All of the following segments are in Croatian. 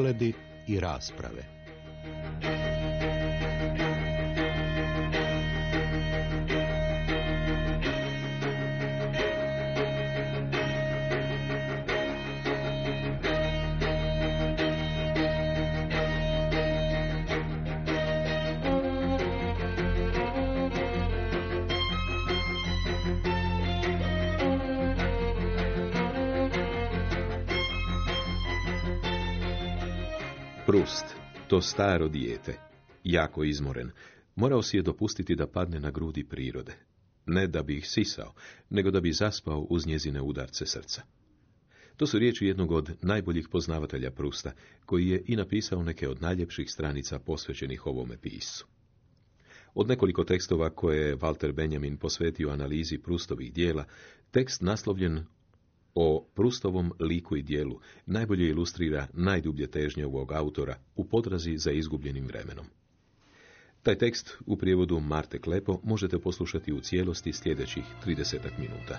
ogledi i rasprave. Prust, to staro dijete, jako izmoren, morao si je dopustiti da padne na grudi prirode. Ne da bi ih sisao, nego da bi zaspao uz njezine udarce srca. To su riječi jednog od najboljih poznavatelja Prusta, koji je i napisao neke od najljepših stranica posvećenih ovome piscu. Od nekoliko tekstova koje je Walter Benjamin posvetio analizi Prustovih dijela, tekst naslovljen o Prustovom liku i dijelu najbolje ilustrira najdublje težnje ovog autora u podrazi za izgubljenim vremenom. Taj tekst u prijevodu Marte Klepo možete poslušati u cijelosti sljedećih 30 minuta.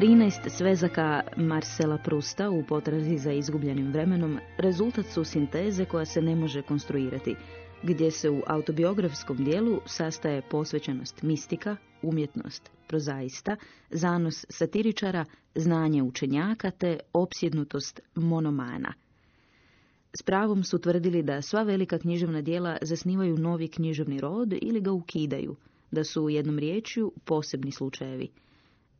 13 svezaka Marcela Prusta u potrazi za izgubljenim vremenom rezultat su sinteze koja se ne može konstruirati, gdje se u autobiografskom dijelu sastaje posvećenost mistika, umjetnost prozaista, zanos satiričara, znanje učenjaka te opsjednutost monomana. S pravom su tvrdili da sva velika književna dijela zasnivaju novi književni rod ili ga ukidaju, da su u jednom riječju posebni slučajevi –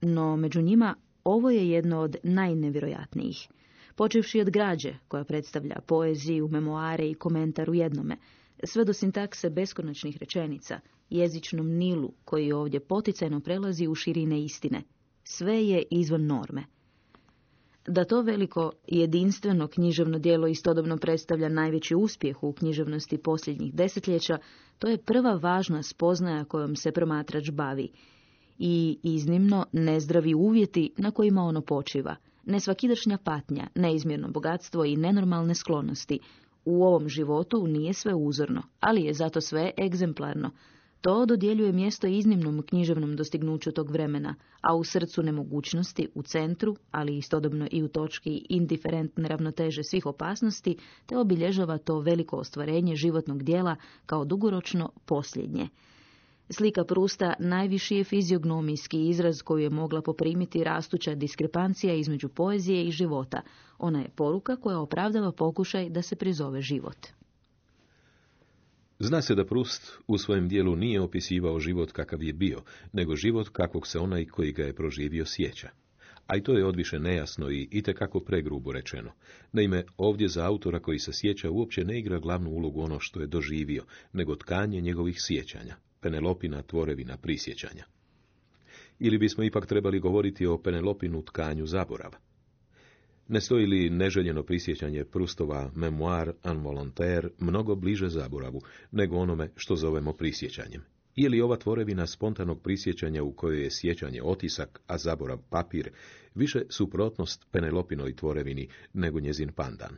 no među njima ovo je jedno od najnevjerojatnijih. Počevši od građe, koja predstavlja poeziju, memoare i komentar u jednome, sve do sintakse beskonačnih rečenica, jezičnom nilu koji ovdje poticajno prelazi u širine istine. Sve je izvan norme. Da to veliko jedinstveno književno djelo istodobno predstavlja najveći uspjeh u književnosti posljednjih desetljeća, to je prva važna spoznaja kojom se promatrač bavi i iznimno nezdravi uvjeti na kojima ono počiva, nesvakidašnja patnja, neizmjerno bogatstvo i nenormalne sklonosti. U ovom životu nije sve uzorno, ali je zato sve egzemplarno. To dodjeljuje mjesto iznimnom književnom dostignuću tog vremena, a u srcu nemogućnosti, u centru, ali istodobno i u točki indiferentne ravnoteže svih opasnosti, te obilježava to veliko ostvarenje životnog dijela kao dugoročno posljednje. Slika Prusta najviši je fiziognomijski izraz koju je mogla poprimiti rastuća diskrepancija između poezije i života. Ona je poruka koja opravdava pokušaj da se prizove život. Zna se da Prust u svojem dijelu nije opisivao život kakav je bio, nego život kakvog se onaj koji ga je proživio sjeća. A i to je odviše nejasno i itekako pregrubo rečeno. Naime, ovdje za autora koji se sjeća uopće ne igra glavnu ulogu ono što je doživio, nego tkanje njegovih sjećanja, Penelopina tvorevina prisjećanja. Ili bismo ipak trebali govoriti o Penelopinu tkanju zaborava. Ne stoji li neželjeno prisjećanje Prustova memoir involontaire mnogo bliže zaboravu nego onome što zovemo prisjećanjem? Ili ova tvorevina spontanog prisjećanja u kojoj je sjećanje otisak, a zaborav papir, više suprotnost Penelopinoj tvorevini nego njezin pandan?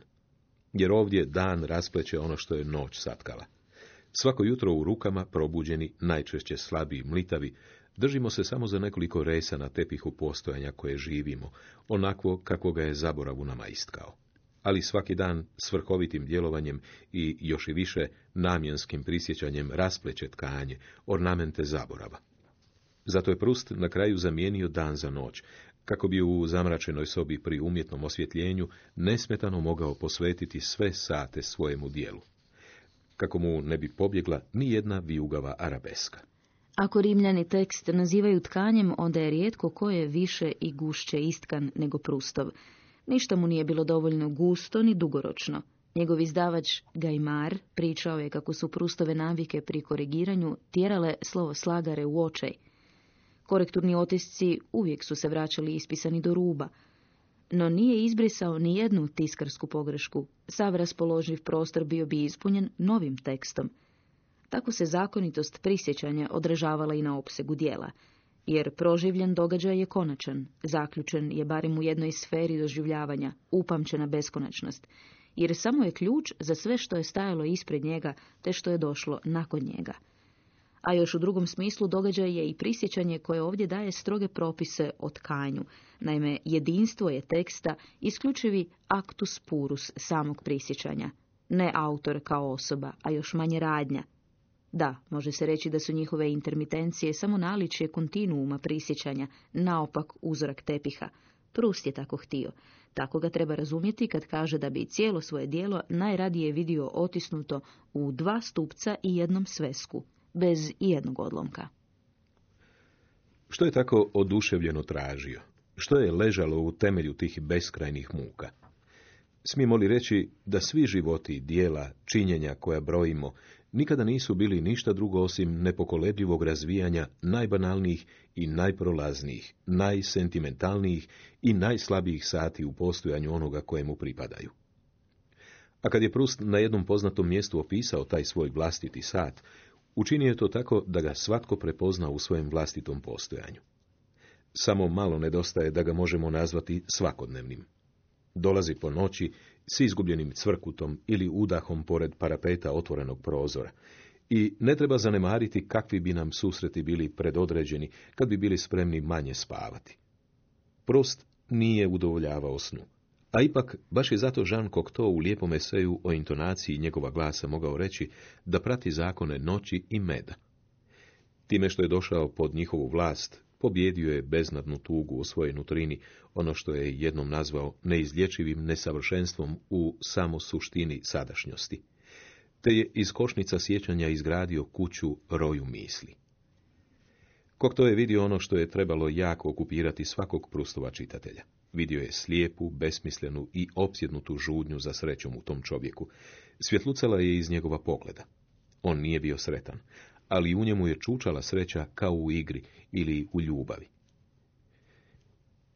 Jer ovdje dan raspleće ono što je noć satkala. Svako jutro u rukama, probuđeni, najčešće slabi i mlitavi, držimo se samo za nekoliko resa na tepihu postojanja koje živimo, onakvo kako ga je zaborav u nama istkao. Ali svaki dan svrhovitim djelovanjem i još i više namjenskim prisjećanjem raspleće tkanje, ornamente zaborava. Zato je Prust na kraju zamijenio dan za noć, kako bi u zamračenoj sobi pri umjetnom osvjetljenju nesmetano mogao posvetiti sve sate svojemu dijelu kako mu ne bi pobjegla ni jedna vijugava arabeska. Ako rimljani tekst nazivaju tkanjem, onda je rijetko ko je više i gušće istkan nego Prustov. Ništa mu nije bilo dovoljno gusto ni dugoročno. Njegov izdavač Gajmar pričao je kako su Prustove navike pri korigiranju tjerale slovo slagare u očaj. Korekturni otisci uvijek su se vraćali ispisani do ruba. No nije izbrisao ni jednu tiskarsku pogrešku. Sav raspoloživ prostor bio bi ispunjen novim tekstom. Tako se zakonitost prisjećanja odražavala i na opsegu dijela, jer proživljen događaj je konačan, zaključen je barem u jednoj sferi doživljavanja, upamćena beskonačnost, jer samo je ključ za sve što je stajalo ispred njega, te što je došlo nakon njega a još u drugom smislu događaj je i prisjećanje koje ovdje daje stroge propise o tkanju. Naime, jedinstvo je teksta isključivi actus purus samog prisjećanja, ne autor kao osoba, a još manje radnja. Da, može se reći da su njihove intermitencije samo naličje kontinuuma prisjećanja, naopak uzorak tepiha. Prust je tako htio. Tako ga treba razumjeti kad kaže da bi cijelo svoje dijelo najradije vidio otisnuto u dva stupca i jednom svesku, bez ijednog odlomka. Što je tako oduševljeno tražio? Što je ležalo u temelju tih beskrajnih muka? Smijemo li reći da svi životi, dijela, činjenja koja brojimo, nikada nisu bili ništa drugo osim nepokolebljivog razvijanja najbanalnijih i najprolaznijih, najsentimentalnijih i najslabijih sati u postojanju onoga kojemu pripadaju. A kad je Prust na jednom poznatom mjestu opisao taj svoj vlastiti sat, Učinio je to tako da ga svatko prepozna u svojem vlastitom postojanju. Samo malo nedostaje da ga možemo nazvati svakodnevnim. Dolazi po noći s izgubljenim cvrkutom ili udahom pored parapeta otvorenog prozora. I ne treba zanemariti kakvi bi nam susreti bili predodređeni kad bi bili spremni manje spavati. Prost nije udovoljavao snu. A ipak, baš je zato Jean Cocteau u lijepom eseju o intonaciji njegova glasa mogao reći da prati zakone noći i meda. Time što je došao pod njihovu vlast, pobjedio je beznadnu tugu u svojoj nutrini, ono što je jednom nazvao neizlječivim nesavršenstvom u samo suštini sadašnjosti. Te je iz košnica sjećanja izgradio kuću roju misli. Kokto je vidio ono što je trebalo jako okupirati svakog prustova čitatelja. Vidio je slijepu, besmislenu i opsjednutu žudnju za srećom u tom čovjeku. Svjetlucala je iz njegova pogleda. On nije bio sretan, ali u njemu je čučala sreća kao u igri ili u ljubavi.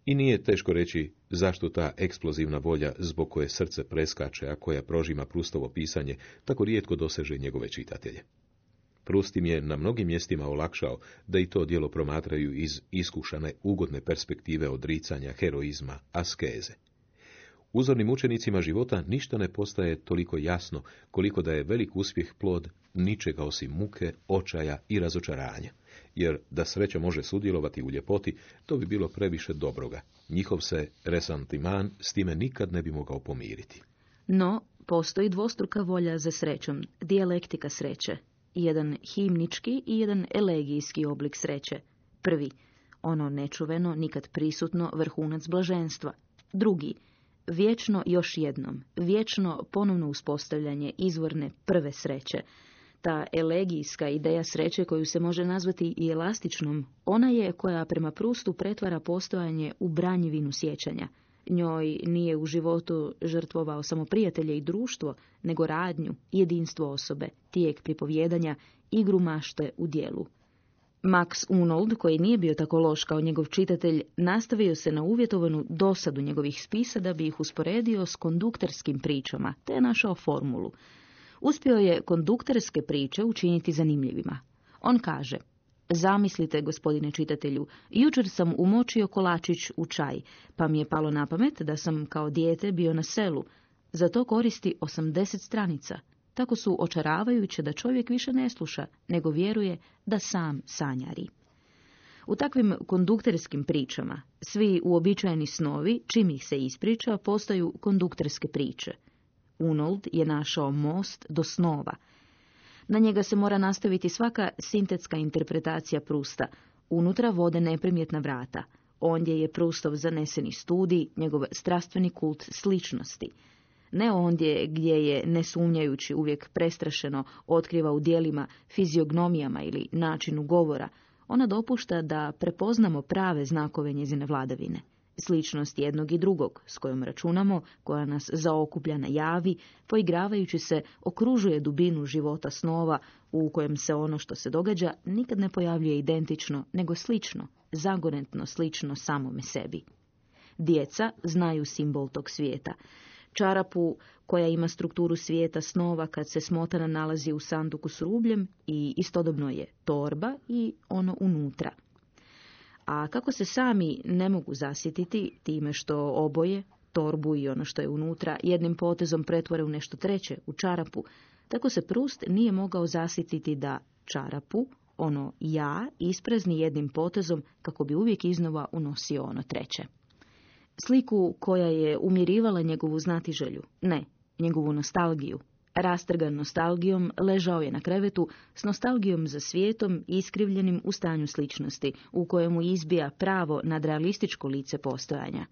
I nije teško reći zašto ta eksplozivna volja zbog koje srce preskače, a koja prožima Prustovo pisanje, tako rijetko doseže njegove čitatelje. Prust im je na mnogim mjestima olakšao da i to djelo promatraju iz iskušane, ugodne perspektive odricanja, heroizma, askeze. Uzornim učenicima života ništa ne postaje toliko jasno koliko da je velik uspjeh plod ničega osim muke, očaja i razočaranja. Jer da sreća može sudjelovati u ljepoti, to bi bilo previše dobroga. Njihov se resantiman s time nikad ne bi mogao pomiriti. No, postoji dvostruka volja za srećom, dijalektika sreće, jedan himnički i jedan elegijski oblik sreće. Prvi, ono nečuveno, nikad prisutno, vrhunac blaženstva. Drugi, vječno još jednom, vječno ponovno uspostavljanje izvorne prve sreće. Ta elegijska ideja sreće koju se može nazvati i elastičnom, ona je koja prema Prustu pretvara postojanje u branjivinu sjećanja – Njoj nije u životu žrtvovao samo prijatelje i društvo, nego radnju, jedinstvo osobe, tijek pripovjedanja, igru mašte u dijelu. Max Unold, koji nije bio tako loš kao njegov čitatelj, nastavio se na uvjetovanu dosadu njegovih spisa da bi ih usporedio s kondukterskim pričama, te je našao formulu. Uspio je kondukterske priče učiniti zanimljivima. On kaže, Zamislite, gospodine čitatelju, jučer sam umočio kolačić u čaj, pa mi je palo na pamet da sam kao dijete bio na selu. Za to koristi 80 stranica. Tako su očaravajuće da čovjek više ne sluša, nego vjeruje da sam sanjari. U takvim kondukterskim pričama, svi uobičajeni snovi, čim ih se ispriča, postaju kondukterske priče. Unold je našao most do snova – na njega se mora nastaviti svaka sintetska interpretacija Prusta. Unutra vode neprimjetna vrata. Ondje je Prustov zaneseni studij, njegov strastveni kult sličnosti. Ne ondje gdje je, ne sumnjajući, uvijek prestrašeno otkriva u dijelima, fiziognomijama ili načinu govora, ona dopušta da prepoznamo prave znakove njezine vladavine sličnost jednog i drugog, s kojom računamo, koja nas zaokuplja na javi, poigravajući se, okružuje dubinu života snova, u kojem se ono što se događa nikad ne pojavljuje identično, nego slično, zagonetno slično samome sebi. Djeca znaju simbol tog svijeta. Čarapu koja ima strukturu svijeta snova kad se smotana nalazi u sanduku s rubljem i istodobno je torba i ono unutra. A kako se sami ne mogu zasjetiti time što oboje, torbu i ono što je unutra, jednim potezom pretvore u nešto treće, u čarapu, tako se Prust nije mogao zasjetiti da čarapu, ono ja, isprazni jednim potezom kako bi uvijek iznova unosio ono treće. Sliku koja je umirivala njegovu znatiželju, ne, njegovu nostalgiju. Rastrgan nostalgijom, ležao je na krevetu s nostalgijom za svijetom iskrivljenim u stanju sličnosti, u kojemu izbija pravo nadrealističko lice postojanja.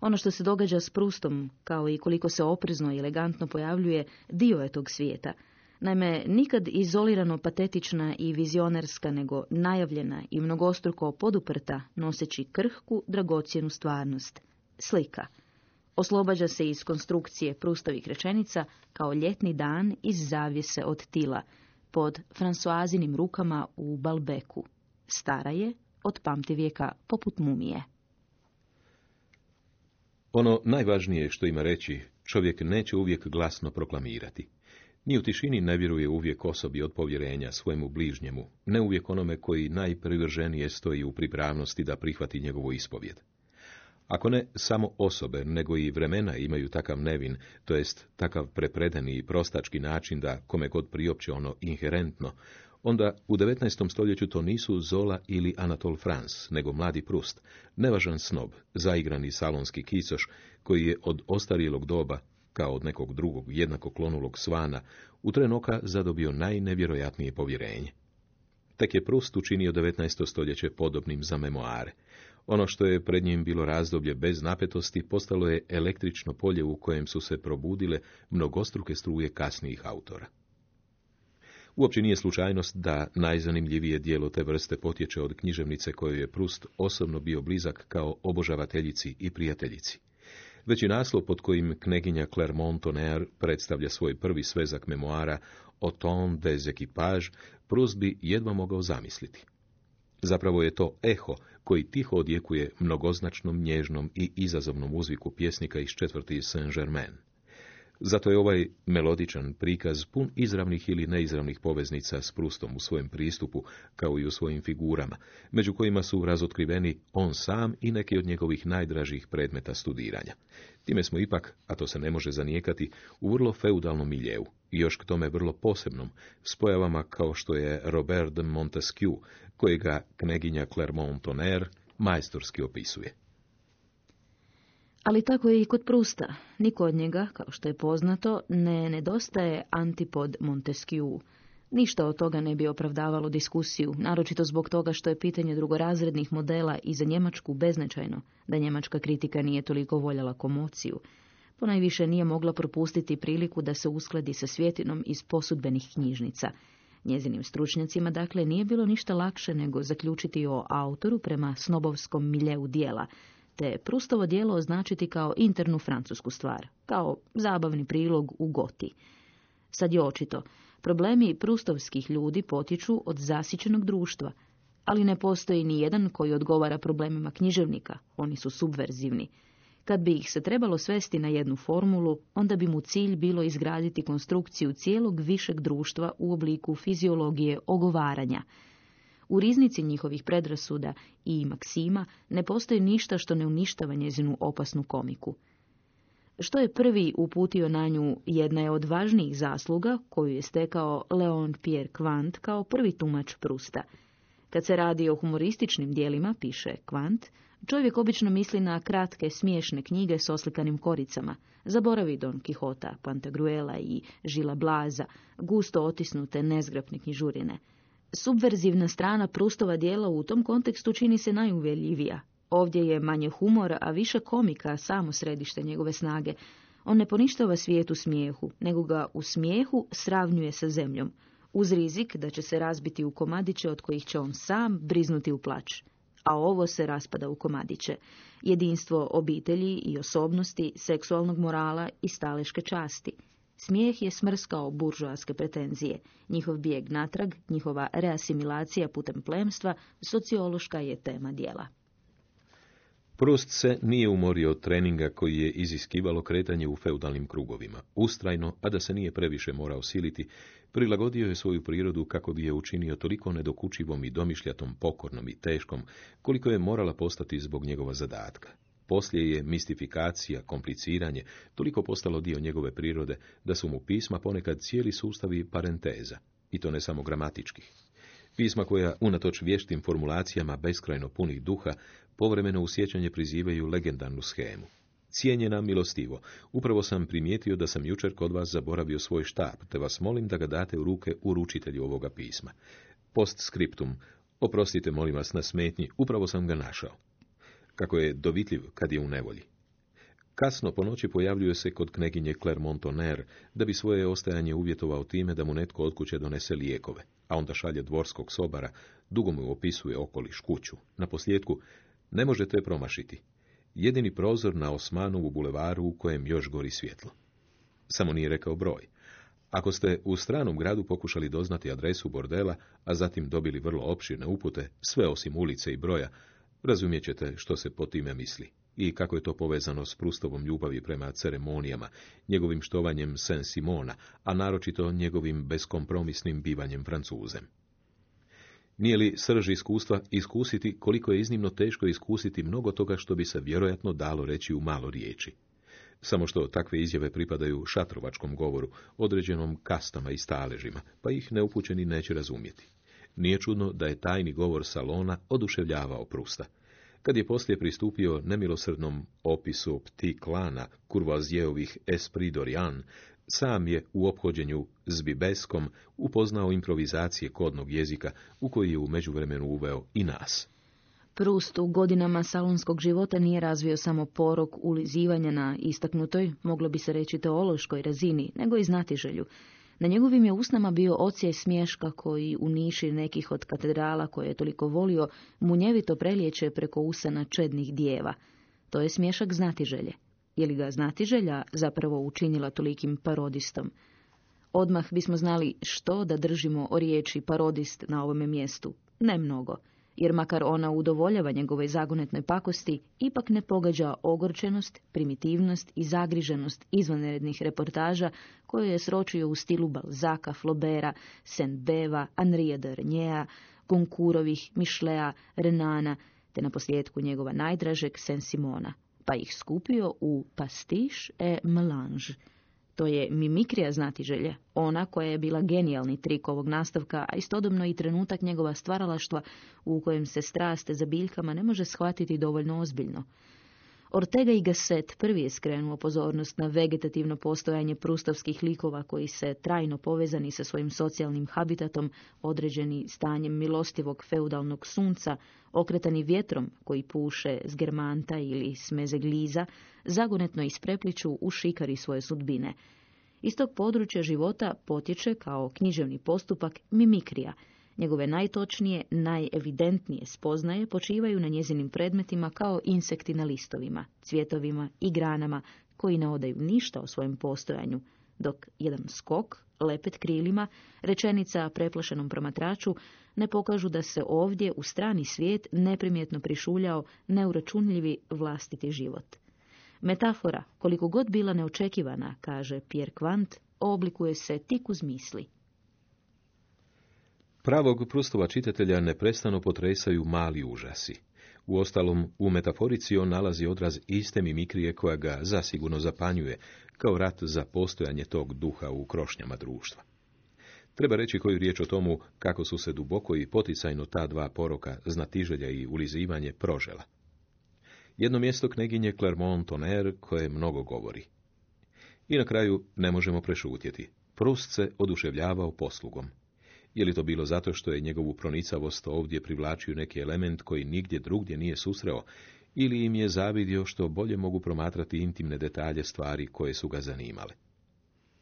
Ono što se događa s Prustom, kao i koliko se oprezno i elegantno pojavljuje, dio je tog svijeta. Naime, nikad izolirano patetična i vizionarska, nego najavljena i mnogostruko poduprta, noseći krhku, dragocjenu stvarnost. Slika. Oslobađa se iz konstrukcije Prustovih rečenica kao ljetni dan iz zavjese od tila, pod Fransuazinim rukama u Balbeku. Stara je, od pamtivijeka, poput mumije. Ono najvažnije što ima reći, čovjek neće uvijek glasno proklamirati. Ni u tišini ne vjeruje uvijek osobi od povjerenja svojemu bližnjemu, ne uvijek onome koji najprivrženije stoji u pripravnosti da prihvati njegovu ispovjed. Ako ne samo osobe, nego i vremena imaju takav nevin, to jest takav prepredeni i prostački način da kome god priopće ono inherentno, onda u 19. stoljeću to nisu Zola ili Anatol Franz, nego mladi Prust, nevažan snob, zaigrani salonski kisoš, koji je od ostarilog doba, kao od nekog drugog jednako klonulog svana, u tren oka zadobio najnevjerojatnije povjerenje. Tek je Prust učinio 19. stoljeće podobnim za memoare. Ono što je pred njim bilo razdoblje bez napetosti postalo je električno polje u kojem su se probudile mnogostruke struje kasnijih autora. Uopće nije slučajnost da najzanimljivije dijelo te vrste potječe od književnice kojoj je Prust osobno bio blizak kao obožavateljici i prijateljici. Već i naslov pod kojim kneginja Clermont-Tonnerre predstavlja svoj prvi svezak memoara o ton des equipages, Prust bi jedva mogao zamisliti. Zapravo je to eho koji tiho odjekuje mnogoznačnom, nježnom i izazovnom uzviku pjesnika iz četvrti Saint-Germain. Zato je ovaj melodičan prikaz pun izravnih ili neizravnih poveznica s Prustom u svojem pristupu, kao i u svojim figurama, među kojima su razotkriveni on sam i neki od njegovih najdražih predmeta studiranja. Time smo ipak, a to se ne može zanijekati, u vrlo feudalnom miljeu, i još k tome vrlo posebnom, s pojavama kao što je Robert de Montesquieu, kojega kneginja Clermont-Tonnerre majstorski opisuje. Ali tako je i kod Prusta. Niko od njega, kao što je poznato, ne nedostaje antipod Montesquieu. Ništa od toga ne bi opravdavalo diskusiju, naročito zbog toga što je pitanje drugorazrednih modela i za Njemačku beznačajno, da njemačka kritika nije toliko voljela komociju. Ponajviše nije mogla propustiti priliku da se uskladi sa svjetinom iz posudbenih knjižnica. Njezinim stručnjacima, dakle, nije bilo ništa lakše nego zaključiti o autoru prema snobovskom miljeu dijela, te Prustovo dijelo označiti kao internu francusku stvar, kao zabavni prilog u goti. Sad je očito, problemi prustovskih ljudi potiču od zasićenog društva, ali ne postoji ni jedan koji odgovara problemima književnika, oni su subverzivni. Kad bi ih se trebalo svesti na jednu formulu, onda bi mu cilj bilo izgraditi konstrukciju cijelog višeg društva u obliku fiziologije ogovaranja – u riznici njihovih predrasuda i maksima ne postoji ništa što ne uništava njezinu opasnu komiku. Što je prvi uputio na nju jedna je od važnijih zasluga koju je stekao Leon Pierre Quant kao prvi tumač Prusta. Kad se radi o humorističnim dijelima, piše Quant, čovjek obično misli na kratke, smiješne knjige s oslikanim koricama. Zaboravi Don Quixota, Pantagruela i Žila Blaza, gusto otisnute nezgrapne knjižurine. Subverzivna strana Prustova dijela u tom kontekstu čini se najuvjeljivija. Ovdje je manje humora, a više komika samo središte njegove snage. On ne poništava svijet u smijehu, nego ga u smijehu sravnjuje sa zemljom, uz rizik da će se razbiti u komadiće od kojih će on sam briznuti u plać. A ovo se raspada u komadiće. Jedinstvo obitelji i osobnosti, seksualnog morala i staleške časti – Smijeh je smrskao buržoaske pretenzije. Njihov bijeg natrag, njihova reasimilacija putem plemstva, sociološka je tema dijela. Prost se nije umorio od treninga koji je iziskivalo kretanje u feudalnim krugovima. Ustrajno, a da se nije previše morao siliti, prilagodio je svoju prirodu kako bi je učinio toliko nedokučivom i domišljatom, pokornom i teškom, koliko je morala postati zbog njegova zadatka. Poslije je mistifikacija, kompliciranje, toliko postalo dio njegove prirode, da su mu pisma ponekad cijeli sustavi parenteza, i to ne samo gramatičkih. Pisma koja, unatoč vještim formulacijama beskrajno punih duha, povremeno u sjećanje prizivaju legendarnu schemu. Cijenjena milostivo, upravo sam primijetio da sam jučer kod vas zaboravio svoj štap, te vas molim da ga date u ruke uručitelju ovoga pisma. Post scriptum, oprostite molim vas na smetnji, upravo sam ga našao. Kako je dovitljiv kad je u nevolji. Kasno po noći pojavljuje se kod kneginje Clermont-Tonnerre da bi svoje ostajanje uvjetovao time da mu netko od kuće donese lijekove, a onda šalje dvorskog sobara, dugo mu opisuje okoliš kuću. Na posljedku, ne možete promašiti. Jedini prozor na Osmanovu bulevaru u kojem još gori svjetlo. Samo nije rekao broj. Ako ste u stranom gradu pokušali doznati adresu bordela, a zatim dobili vrlo opširne upute, sve osim ulice i broja, razumjet ćete što se po time misli i kako je to povezano s Prustovom ljubavi prema ceremonijama, njegovim štovanjem Saint-Simona, a naročito njegovim beskompromisnim bivanjem Francuzem. Nije li srž iskustva iskusiti koliko je iznimno teško iskusiti mnogo toga što bi se vjerojatno dalo reći u malo riječi? Samo što takve izjave pripadaju šatrovačkom govoru, određenom kastama i staležima, pa ih neupućeni neće razumjeti. Nije čudno da je tajni govor salona oduševljavao Prusta. Kad je poslije pristupio nemilosrdnom opisu pti klana Kurvazijevih Esprit Dorian, sam je u ophođenju s Bibeskom upoznao improvizacije kodnog jezika u koji je u međuvremenu uveo i nas. Prust u godinama salonskog života nije razvio samo porok ulizivanja na istaknutoj, moglo bi se reći teološkoj razini, nego i znatiželju. Na njegovim je usnama bio ocijaj smješka koji u niši nekih od katedrala koje je toliko volio munjevito preliječe preko usana čednih dijeva. To je smješak znatiželje. Je li ga znatiželja zapravo učinila tolikim parodistom? Odmah bismo znali što da držimo o riječi parodist na ovome mjestu. Ne mnogo jer makar ona udovoljava njegove zagonetnoj pakosti, ipak ne pogađa ogorčenost, primitivnost i zagriženost izvanrednih reportaža koje je sročio u stilu Balzaka, Flobera, Saint-Beva, Henri de Renjea, Gonkurovih, Mišlea, Renana, te na posljedku njegova najdražeg Saint-Simona, pa ih skupio u Pastiche et Melange, to je mimikrija znatiželje, ona koja je bila genijalni trik ovog nastavka, a istodobno i trenutak njegova stvaralaštva u kojem se straste za biljkama ne može shvatiti dovoljno ozbiljno. Ortega i Gasset prvi je skrenuo pozornost na vegetativno postojanje prustovskih likova koji se trajno povezani sa svojim socijalnim habitatom, određeni stanjem milostivog feudalnog sunca, okretani vjetrom koji puše s germanta ili smeze gliza, zagonetno isprepliču u šikari svoje sudbine. Iz tog područja života potječe kao književni postupak mimikrija – Njegove najtočnije, najevidentnije spoznaje počivaju na njezinim predmetima kao insekti na listovima, cvjetovima i granama koji ne odaju ništa o svojem postojanju, dok jedan skok, lepet krilima, rečenica preplašenom promatraču ne pokažu da se ovdje u strani svijet neprimjetno prišuljao neuračunljivi vlastiti život. Metafora, koliko god bila neočekivana, kaže Pierre Quant, oblikuje se tik uz misli. Pravog Prustova čitatelja neprestano potresaju mali užasi. U ostalom, u metaforici on nalazi odraz iste mimikrije koja ga zasigurno zapanjuje, kao rat za postojanje tog duha u krošnjama društva. Treba reći koju riječ o tomu kako su se duboko i poticajno ta dva poroka, znatiželja i ulizivanje, prožela. Jedno mjesto kneginje Clermont-Tonnerre koje mnogo govori. I na kraju ne možemo prešutjeti. Prust se oduševljavao poslugom. Je li to bilo zato što je njegovu pronicavost ovdje privlačio neki element koji nigdje drugdje nije susreo, ili im je zavidio što bolje mogu promatrati intimne detalje stvari koje su ga zanimale.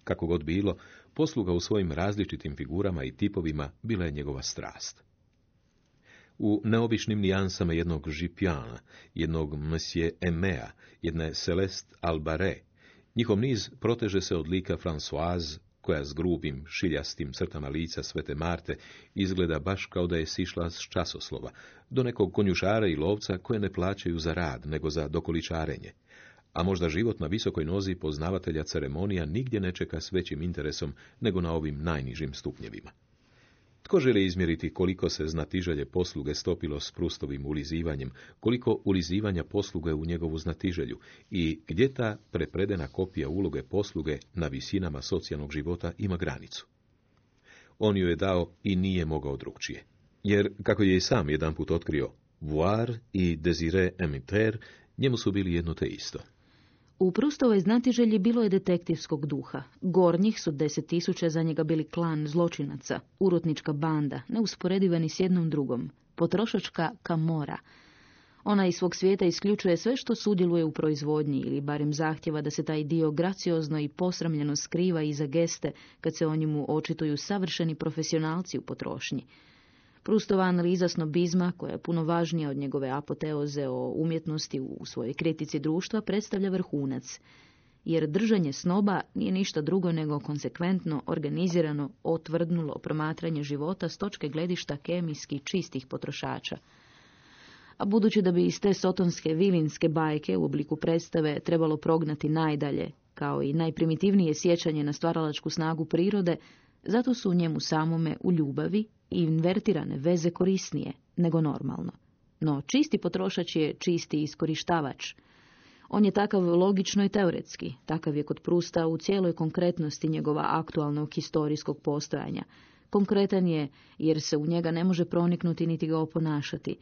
Kako god bilo, posluga u svojim različitim figurama i tipovima bila je njegova strast. U neobičnim nijansama jednog Žipjana, jednog Monsieur Emea, jedne Celeste Albare, njihov niz proteže se od lika Françoise, koja s grubim, šiljastim crtama lica svete Marte izgleda baš kao da je sišla s časoslova, do nekog konjušara i lovca koje ne plaćaju za rad, nego za dokoličarenje. A možda život na visokoj nozi poznavatelja ceremonija nigdje ne čeka s većim interesom nego na ovim najnižim stupnjevima. Tko želi izmjeriti koliko se znatiželje posluge stopilo s prustovim ulizivanjem, koliko ulizivanja posluge u njegovu znatiželju i gdje ta prepredena kopija uloge posluge na visinama socijalnog života ima granicu? On ju je dao i nije mogao drugčije. Jer, kako je i sam jedanput otkrio, voir i désiré emiter njemu su bili jedno te isto. U Prustovoj znatiželji bilo je detektivskog duha. Gornjih su deset tisuća za njega bili klan zločinaca, urotnička banda, neusporediva ni s jednom drugom, potrošačka kamora. Ona iz svog svijeta isključuje sve što sudjeluje u proizvodnji ili barem zahtjeva da se taj dio graciozno i posramljeno skriva iza geste kad se o njemu očituju savršeni profesionalci u potrošnji. Prustova analiza snobizma, koja je puno važnija od njegove apoteoze o umjetnosti u svojoj kritici društva, predstavlja vrhunac. Jer držanje snoba nije ništa drugo nego konsekventno, organizirano, otvrdnulo promatranje života s točke gledišta kemijski čistih potrošača. A budući da bi iz te sotonske vilinske bajke u obliku predstave trebalo prognati najdalje, kao i najprimitivnije sjećanje na stvaralačku snagu prirode, zato su u njemu samome u ljubavi invertirane veze korisnije nego normalno. No čisti potrošač je čisti iskorištavač. On je takav logično i teoretski, takav je kod Prusta u cijeloj konkretnosti njegova aktualnog historijskog postojanja. Konkretan je jer se u njega ne može proniknuti niti ga oponašati,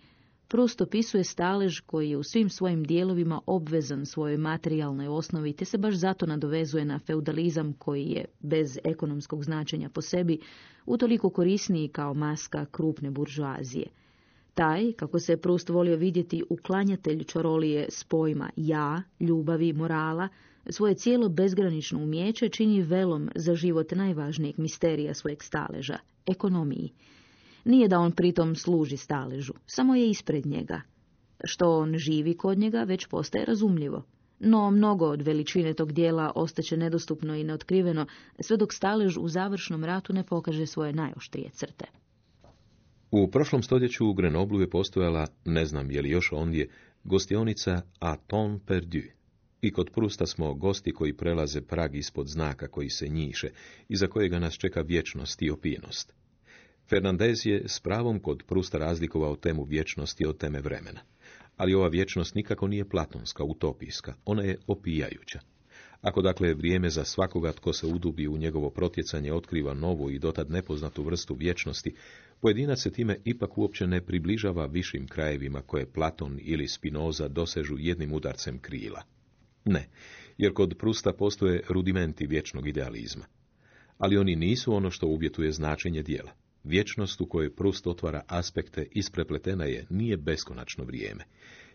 Prost opisuje stalež koji je u svim svojim dijelovima obvezan svojoj materijalnoj osnovi, te se baš zato nadovezuje na feudalizam koji je, bez ekonomskog značenja po sebi, utoliko korisniji kao maska krupne buržuazije. Taj, kako se Proust volio vidjeti, uklanjatelj čorolije s pojma ja, ljubavi, morala, svoje cijelo bezgranično umjeće čini velom za život najvažnijeg misterija svojeg staleža, ekonomiji. Nije da on pritom služi staležu, samo je ispred njega. Što on živi kod njega već postaje razumljivo. No mnogo od veličine tog dijela ostaće nedostupno i neotkriveno, sve dok stalež u završnom ratu ne pokaže svoje najoštrije crte. U prošlom stoljeću u Grenoblu je postojala, ne znam je li još ondje, gostionica A ton perdu. I kod Prusta smo gosti koji prelaze prag ispod znaka koji se njiše, i za kojega nas čeka vječnost i opijenost. Fernandez je s pravom kod Prusta razlikovao temu vječnosti od teme vremena. Ali ova vječnost nikako nije platonska, utopijska, ona je opijajuća. Ako dakle vrijeme za svakoga tko se udubi u njegovo protjecanje otkriva novu i dotad nepoznatu vrstu vječnosti, pojedinac se time ipak uopće ne približava višim krajevima koje Platon ili Spinoza dosežu jednim udarcem krila. Ne, jer kod Prusta postoje rudimenti vječnog idealizma. Ali oni nisu ono što uvjetuje značenje dijela. Vječnost u kojoj Prust otvara aspekte isprepletena je, nije beskonačno vrijeme.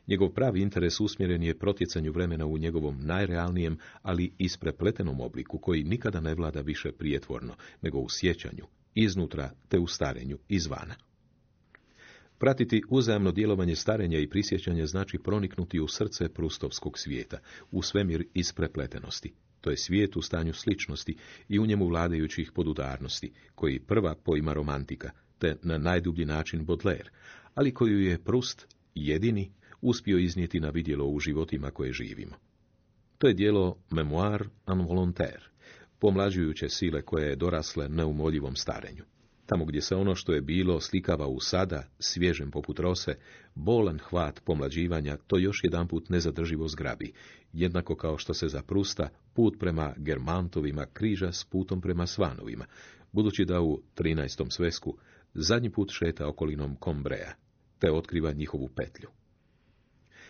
Njegov pravi interes usmjeren je protjecanju vremena u njegovom najrealnijem, ali isprepletenom obliku, koji nikada ne vlada više prijetvorno, nego u sjećanju, iznutra te u starenju izvana. Pratiti uzajamno djelovanje starenja i prisjećanja znači proniknuti u srce prustovskog svijeta, u svemir isprepletenosti, to je svijet u stanju sličnosti i u njemu vladajućih podudarnosti, koji prva poima romantika, te na najdublji način Baudelaire, ali koju je Prust jedini uspio iznijeti na vidjelo u životima koje živimo. To je dijelo Memoir involontaire, pomlađujuće sile koje je dorasle neumoljivom starenju. Tamo gdje se ono što je bilo slikava u sada, svježem poput rose, bolan hvat pomlađivanja to još jedanput nezadrživo zgrabi, jednako kao što se za Prusta put prema Germantovima križa s putom prema Svanovima, budući da u 13. svesku zadnji put šeta okolinom Kombreja, te otkriva njihovu petlju.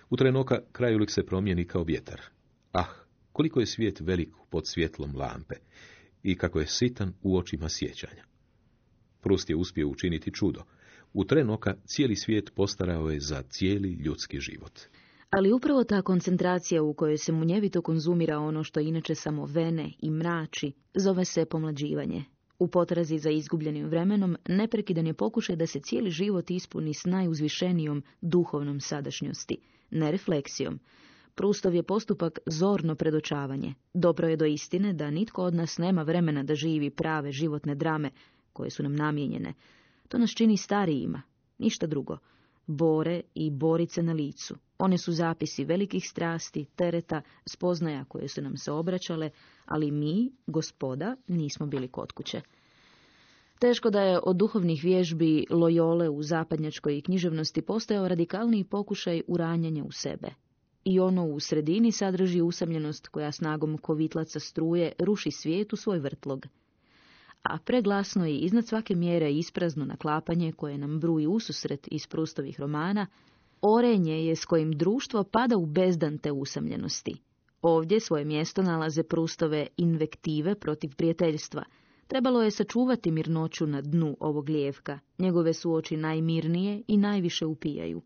U trenoka krajulik se promijeni kao vjetar. Ah, koliko je svijet velik pod svjetlom lampe i kako je sitan u očima sjećanja. Prust je uspio učiniti čudo. U tren oka cijeli svijet postarao je za cijeli ljudski život. Ali upravo ta koncentracija u kojoj se munjevito konzumira ono što inače samo vene i mrači, zove se pomlađivanje. U potrazi za izgubljenim vremenom neprekidan je pokušaj da se cijeli život ispuni s najuzvišenijom duhovnom sadašnjosti, ne refleksijom. Prustov je postupak zorno predočavanje. Dobro je do istine da nitko od nas nema vremena da živi prave životne drame koje su nam namijenjene. To nas čini starijima, ništa drugo. Bore i borice na licu. One su zapisi velikih strasti, tereta, spoznaja koje su nam se obraćale, ali mi, gospoda, nismo bili kod kuće. Teško da je od duhovnih vježbi lojole u zapadnjačkoj književnosti postojao radikalniji pokušaj uranjanja u sebe. I ono u sredini sadrži usamljenost koja snagom kovitlaca struje ruši svijet u svoj vrtlog. A preglasno je iznad svake mjere isprazno naklapanje koje nam bruji ususret iz Prustovih romana, orenje je s kojim društvo pada u bezdan te usamljenosti. Ovdje svoje mjesto nalaze Prustove invektive protiv prijateljstva – Trebalo je sačuvati mirnoću na dnu ovog lijevka. Njegove su oči najmirnije i najviše upijaju.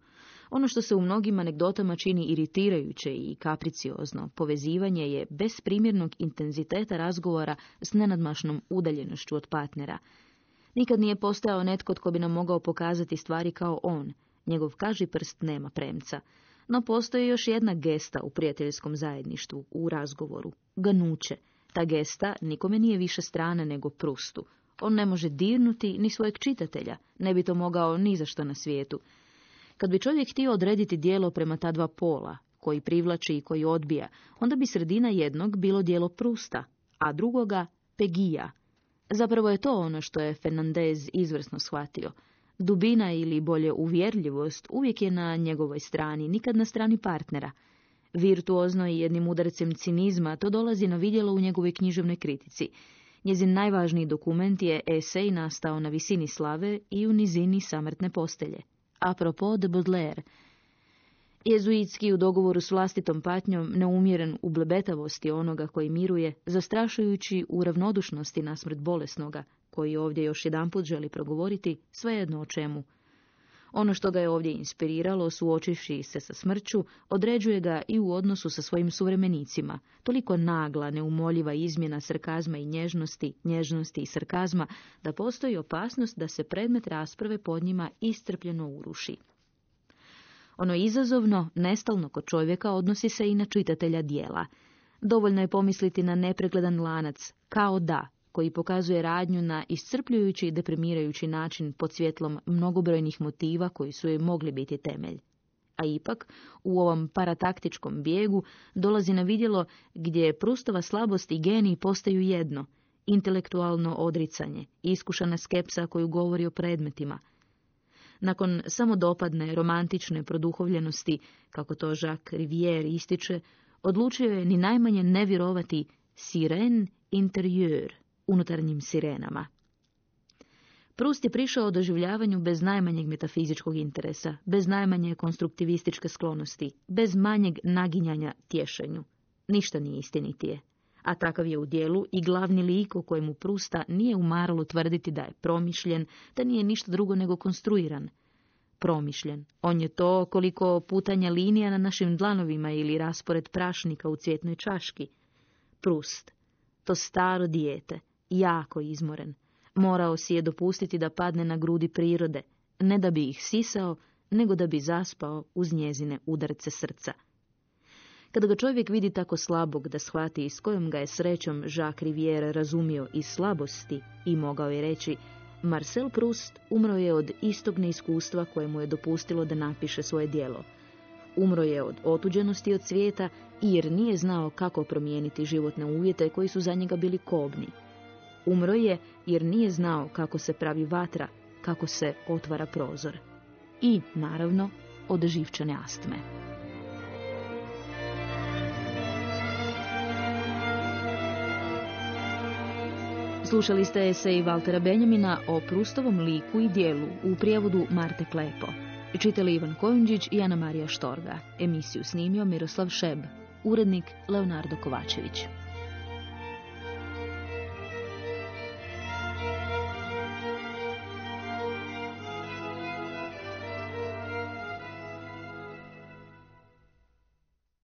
Ono što se u mnogim anegdotama čini iritirajuće i kapriciozno, povezivanje je bez primjernog intenziteta razgovora s nenadmašnom udaljenošću od partnera. Nikad nije postojao netko tko bi nam mogao pokazati stvari kao on. Njegov kaži prst nema premca. No postoji još jedna gesta u prijateljskom zajedništvu, u razgovoru. Ganuće. Ta gesta nikome nije više strana nego prustu. On ne može dirnuti ni svojeg čitatelja, ne bi to mogao ni za što na svijetu. Kad bi čovjek htio odrediti dijelo prema ta dva pola, koji privlači i koji odbija, onda bi sredina jednog bilo dijelo Prusta, a drugoga Pegija. Zapravo je to ono što je Fernandez izvrsno shvatio. Dubina ili bolje uvjerljivost uvijek je na njegovoj strani, nikad na strani partnera. Virtuozno i jednim udarcem cinizma to dolazi na vidjelo u njegovoj književnoj kritici. Njezin najvažniji dokument je esej nastao na visini slave i u nizini samrtne postelje. Apropo de Baudelaire, Jezuitski u dogovoru s vlastitom patnjom, neumjeren u blebetavosti onoga koji miruje, zastrašujući u ravnodušnosti nasmrt bolesnoga, koji ovdje još jedanput želi progovoriti, svejedno o čemu, ono što ga je ovdje inspiriralo, suočivši se sa smrću, određuje ga i u odnosu sa svojim suvremenicima. Toliko nagla, neumoljiva izmjena sarkazma i nježnosti, nježnosti i sarkazma, da postoji opasnost da se predmet rasprave pod njima istrpljeno uruši. Ono izazovno, nestalno kod čovjeka odnosi se i na čitatelja dijela. Dovoljno je pomisliti na nepregledan lanac, kao da, koji pokazuje radnju na iscrpljujući i deprimirajući način pod svjetlom mnogobrojnih motiva koji su joj mogli biti temelj. A ipak, u ovom parataktičkom bijegu dolazi na vidjelo gdje Prustova slabost i genij postaju jedno, intelektualno odricanje, iskušana skepsa koju govori o predmetima. Nakon samodopadne, romantične produhovljenosti, kako to Jacques Rivière ističe, odlučio je ni najmanje ne vjerovati siren interieur, unutarnjim sirenama. Prust je prišao o doživljavanju bez najmanjeg metafizičkog interesa, bez najmanje konstruktivističke sklonosti, bez manjeg naginjanja tješenju. Ništa nije istinitije. A takav je u dijelu i glavni lik o kojemu Prusta nije umaralo tvrditi da je promišljen, da nije ništa drugo nego konstruiran. Promišljen. On je to koliko putanja linija na našim dlanovima ili raspored prašnika u cvjetnoj čaški. Prust. To staro dijete jako izmoren. Morao si je dopustiti da padne na grudi prirode, ne da bi ih sisao, nego da bi zaspao uz njezine udarce srca. Kada ga čovjek vidi tako slabog da shvati s kojom ga je srećom Jacques Rivière razumio iz slabosti i mogao je reći Marcel Proust umro je od istog neiskustva koje mu je dopustilo da napiše svoje dijelo. Umro je od otuđenosti od svijeta jer nije znao kako promijeniti životne uvjete koji su za njega bili kobni. Umro je jer nije znao kako se pravi vatra, kako se otvara prozor. I, naravno, od živčane astme. Slušali ste esej Valtera Benjamina o Prustovom liku i dijelu u prijevodu Marte Klepo. Čitali Ivan Kojundžić i Ana Marija Štorga. Emisiju snimio Miroslav Šeb. Urednik Leonardo Kovačević.